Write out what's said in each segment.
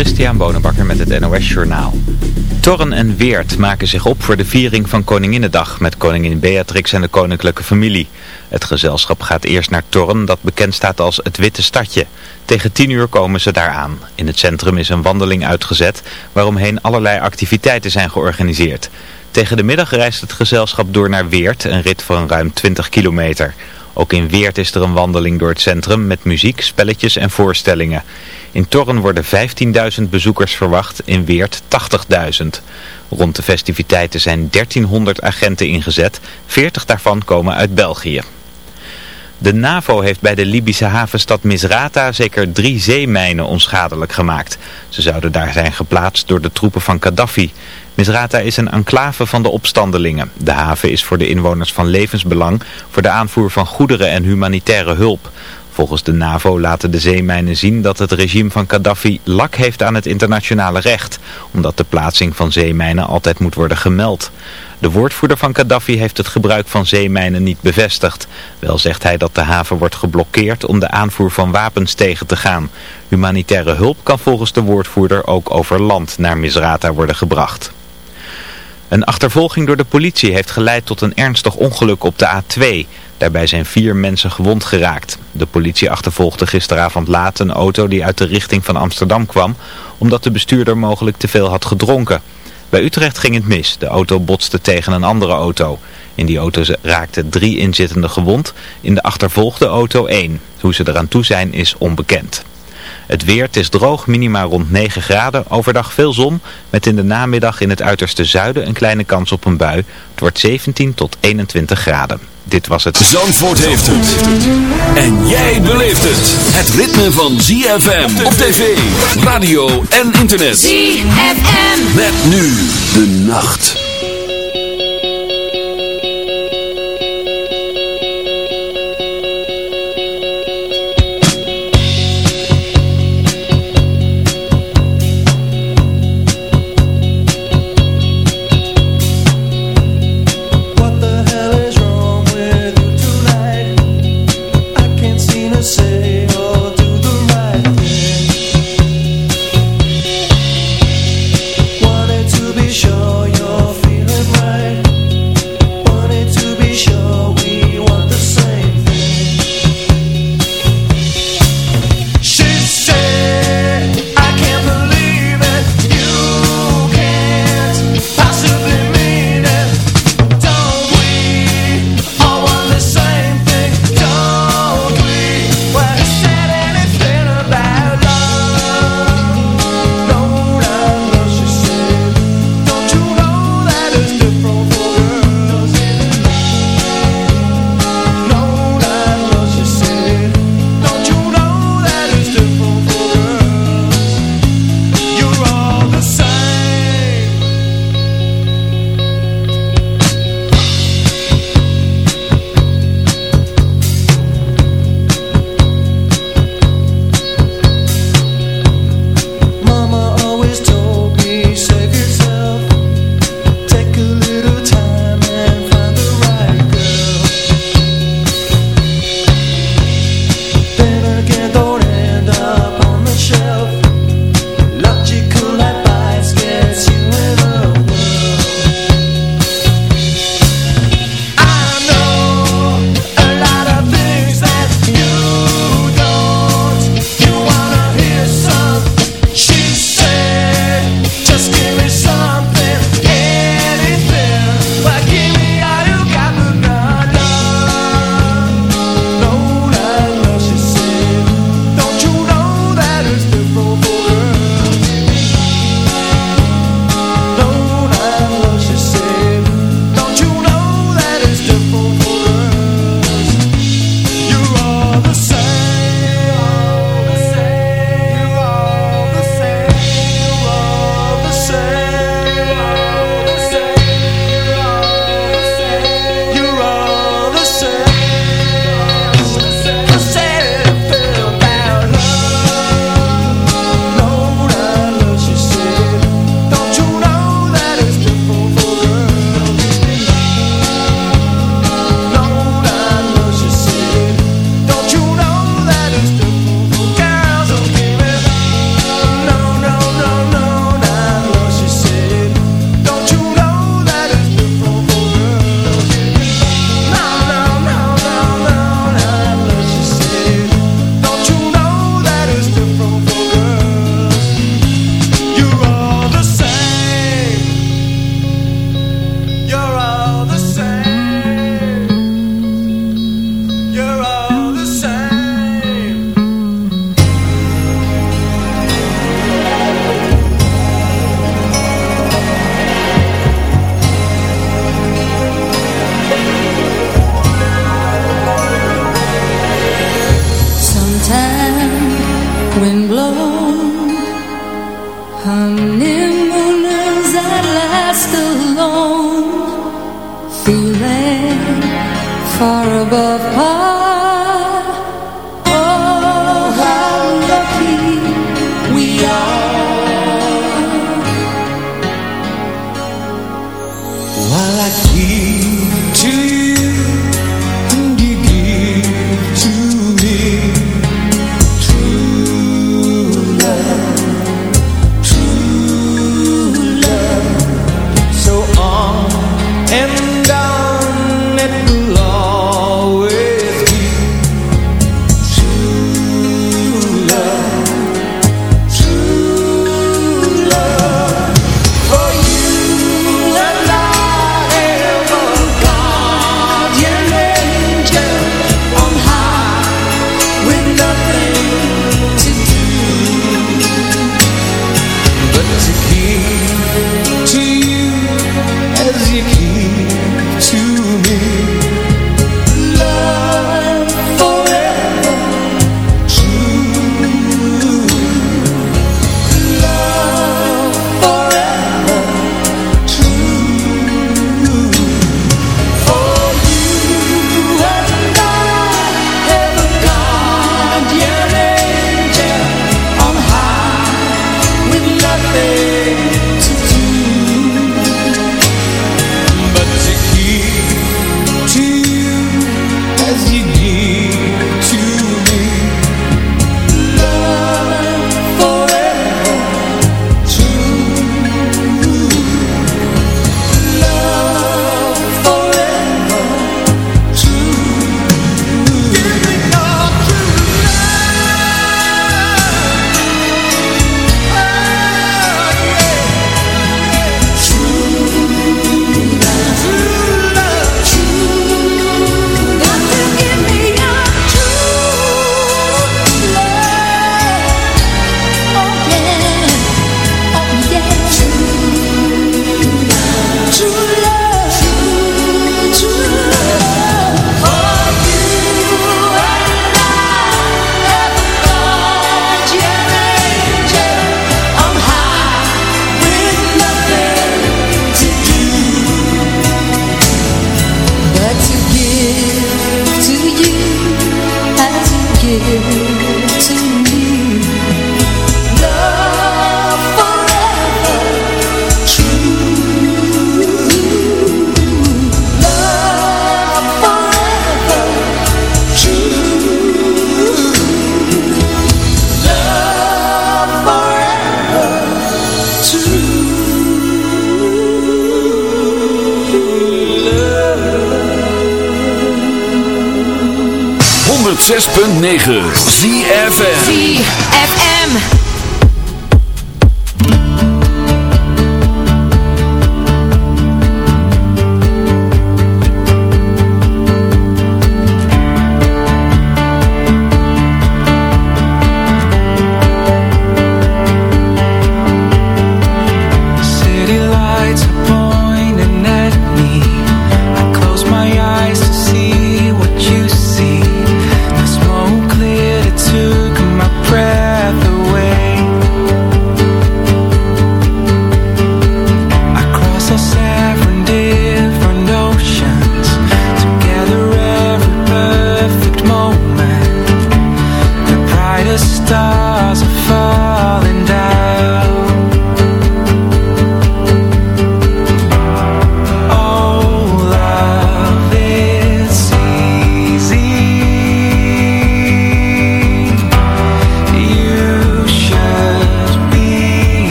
Christian Bonenbakker met het NOS Journaal. Torren en Weert maken zich op voor de viering van Koninginnedag met koningin Beatrix en de koninklijke familie. Het gezelschap gaat eerst naar Torren, dat bekend staat als het Witte Stadje. Tegen tien uur komen ze daar aan. In het centrum is een wandeling uitgezet, waaromheen allerlei activiteiten zijn georganiseerd. Tegen de middag reist het gezelschap door naar Weert, een rit van ruim 20 kilometer. Ook in Weert is er een wandeling door het centrum met muziek, spelletjes en voorstellingen. In Torren worden 15.000 bezoekers verwacht, in Weert 80.000. Rond de festiviteiten zijn 1300 agenten ingezet, 40 daarvan komen uit België. De NAVO heeft bij de Libische havenstad Misrata zeker drie zeemijnen onschadelijk gemaakt. Ze zouden daar zijn geplaatst door de troepen van Gaddafi. Misrata is een enclave van de opstandelingen. De haven is voor de inwoners van levensbelang voor de aanvoer van goederen en humanitaire hulp. Volgens de NAVO laten de zeemijnen zien dat het regime van Gaddafi lak heeft aan het internationale recht, omdat de plaatsing van zeemijnen altijd moet worden gemeld. De woordvoerder van Gaddafi heeft het gebruik van zeemijnen niet bevestigd. Wel zegt hij dat de haven wordt geblokkeerd om de aanvoer van wapens tegen te gaan. Humanitaire hulp kan volgens de woordvoerder ook over land naar Misrata worden gebracht. Een achtervolging door de politie heeft geleid tot een ernstig ongeluk op de A2. Daarbij zijn vier mensen gewond geraakt. De politie achtervolgde gisteravond laat een auto die uit de richting van Amsterdam kwam, omdat de bestuurder mogelijk te veel had gedronken. Bij Utrecht ging het mis. De auto botste tegen een andere auto. In die auto raakten drie inzittenden gewond. In de achtervolgde auto één. Hoe ze eraan toe zijn is onbekend. Het weer, het is droog, minima rond 9 graden. Overdag veel zon, met in de namiddag in het uiterste zuiden een kleine kans op een bui. Het wordt 17 tot 21 graden. Dit was het. Zandvoort heeft het. En jij beleeft het. Het ritme van ZFM op tv, radio en internet. ZFM. Met nu de nacht.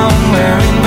I'm wearing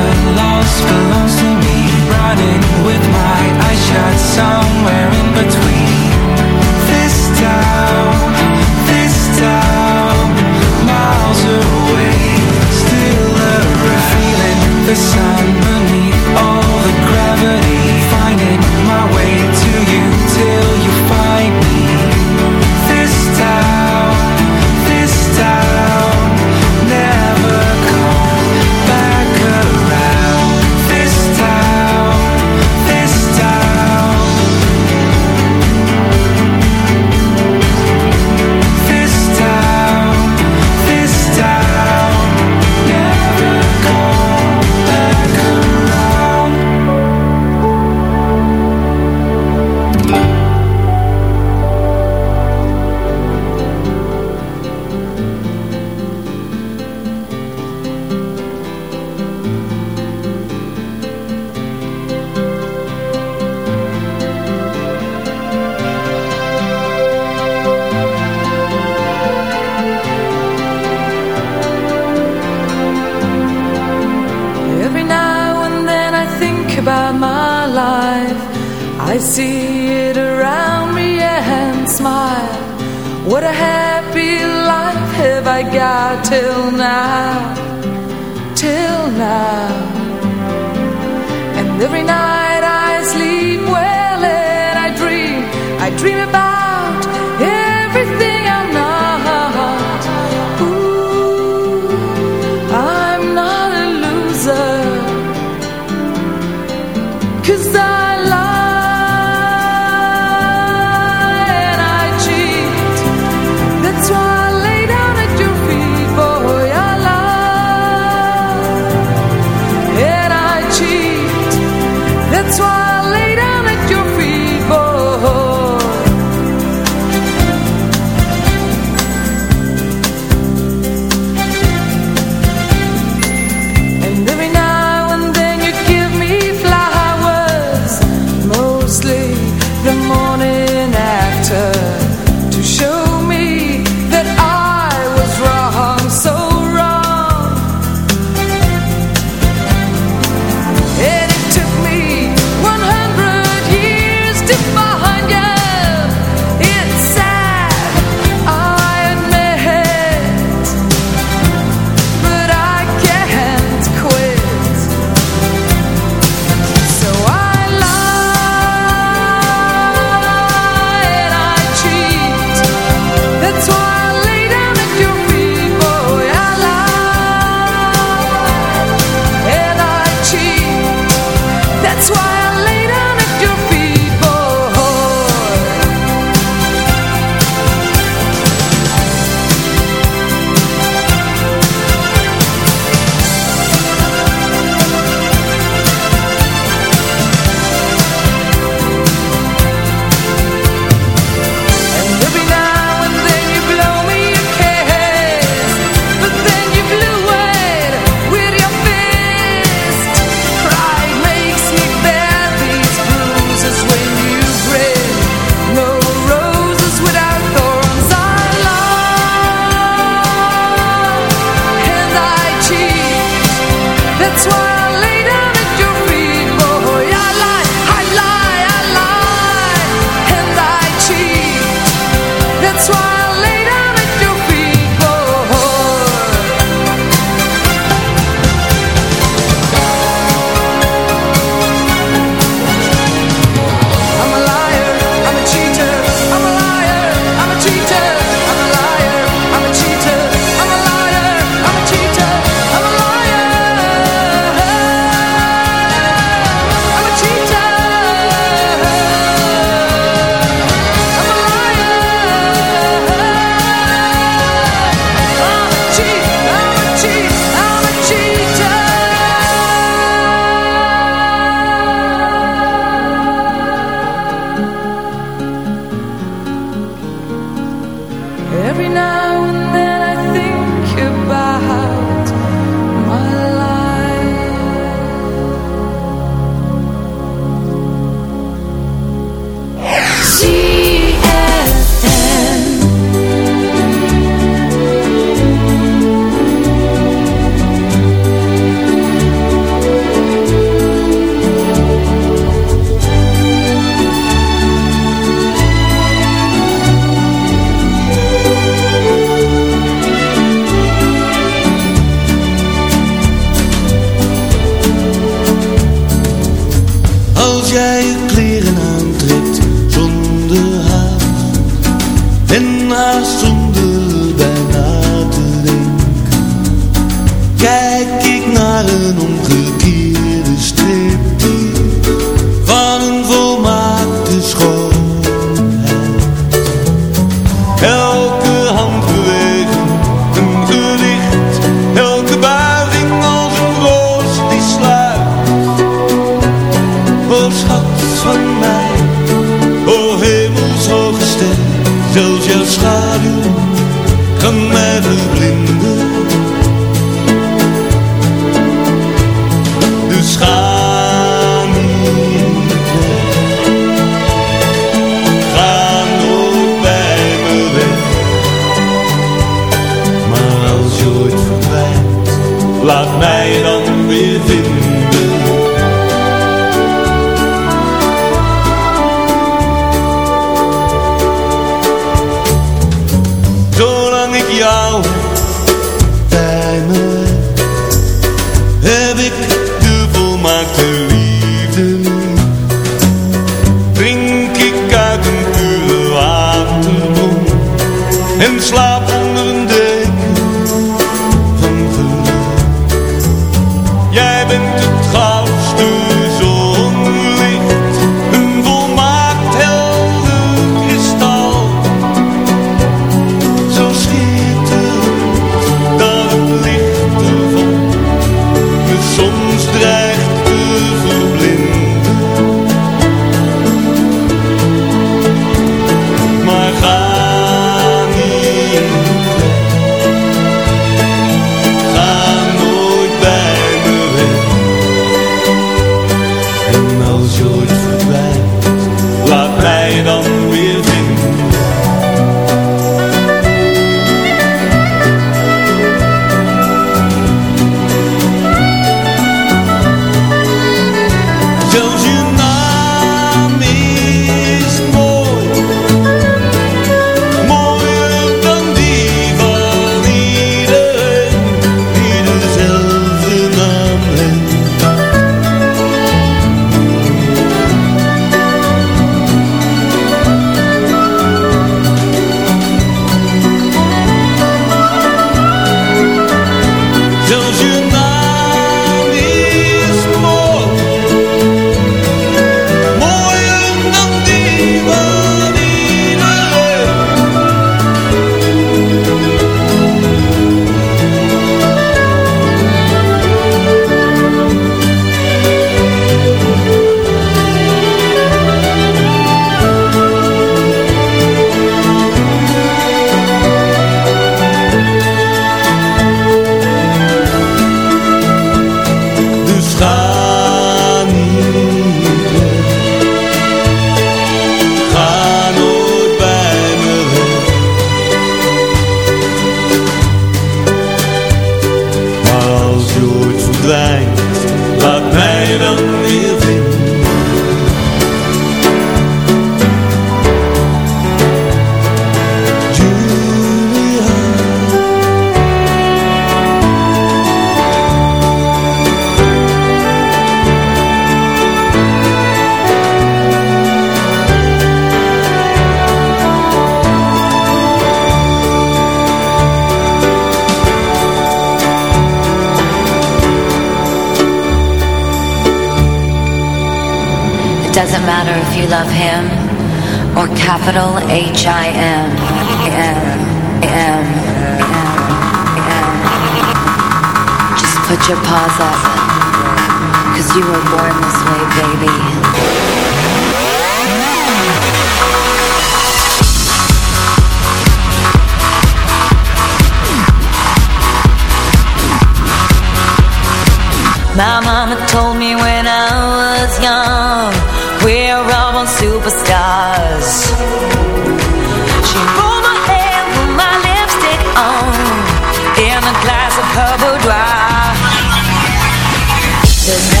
There's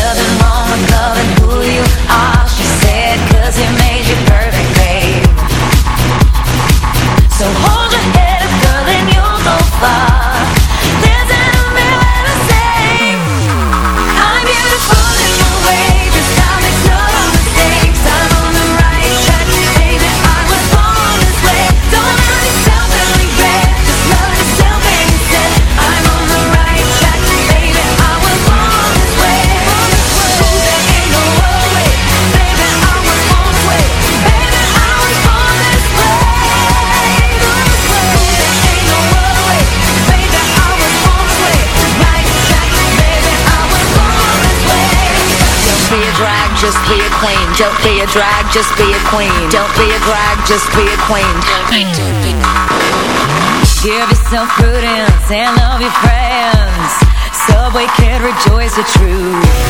Don't be a drag, just be a queen. Don't be a drag, just be a queen. Give yourself prudence and love your friends. Subway we rejoice the truth.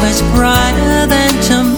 much brighter than tomorrow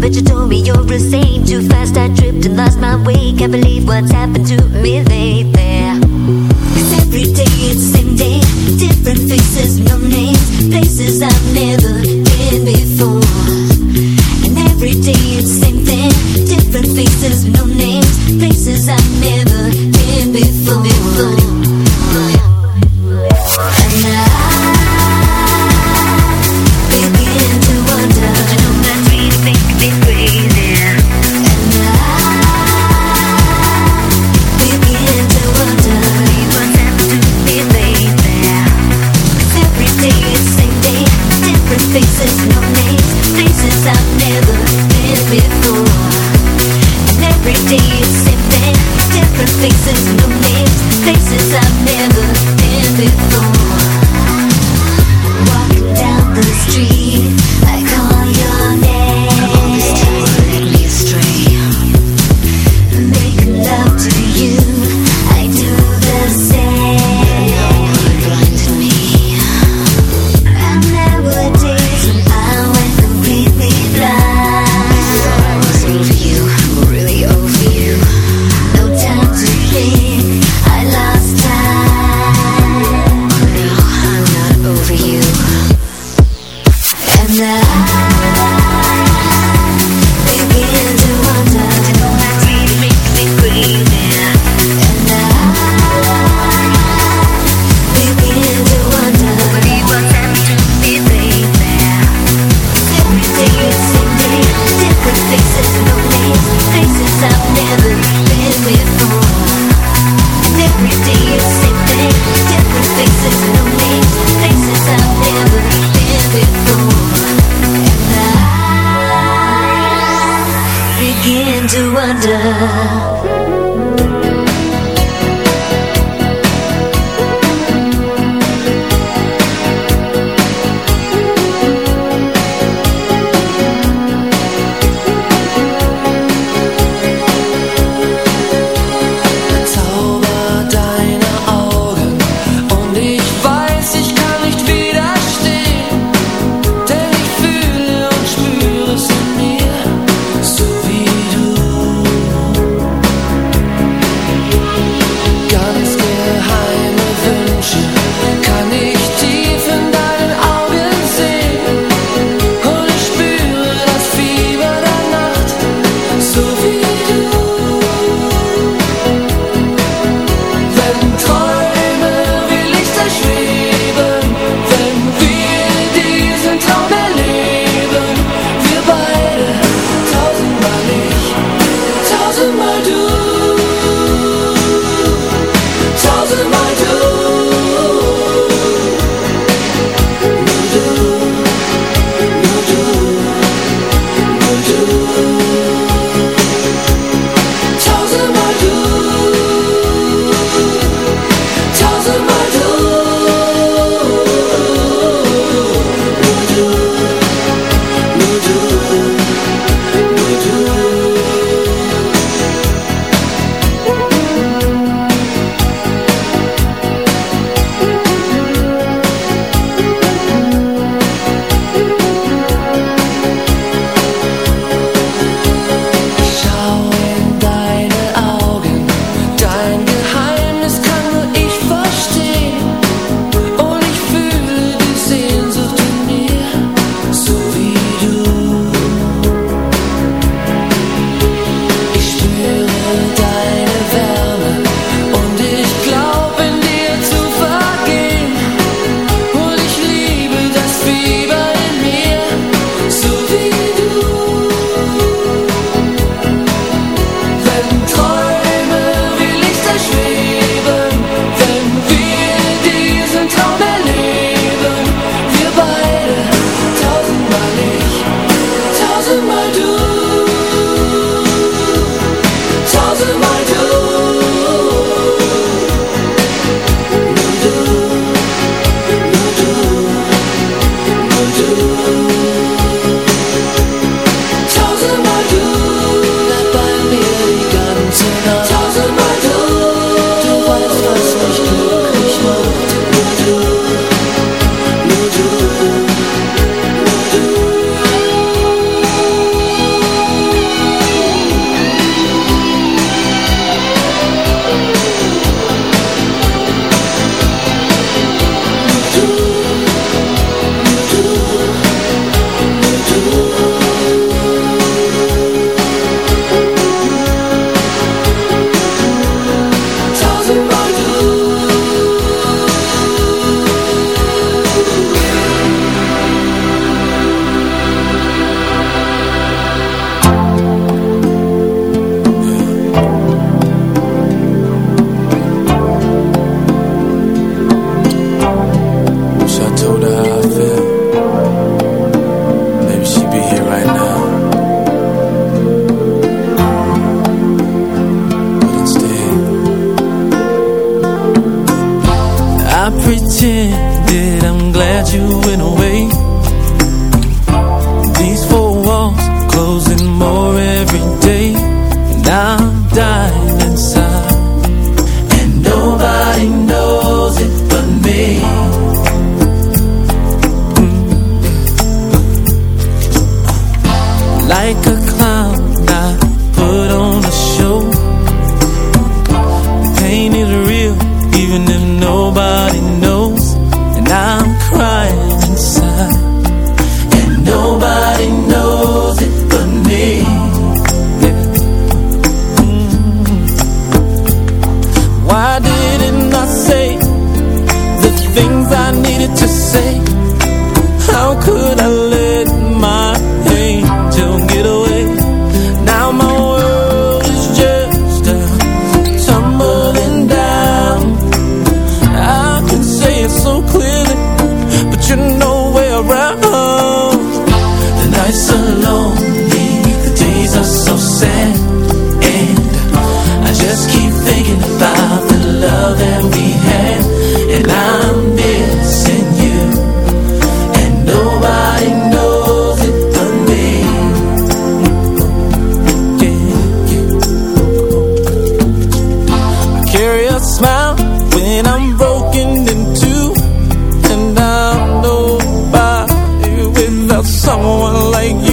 but you told me you're insane. Too fast I tripped and lost my way. Can't believe what's happened to me lately. and I'm broken in two. And I'm nobody without someone like you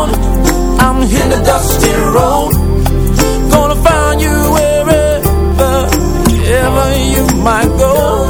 on I'm in the dusty road. Gonna find you wherever Wherever you might go.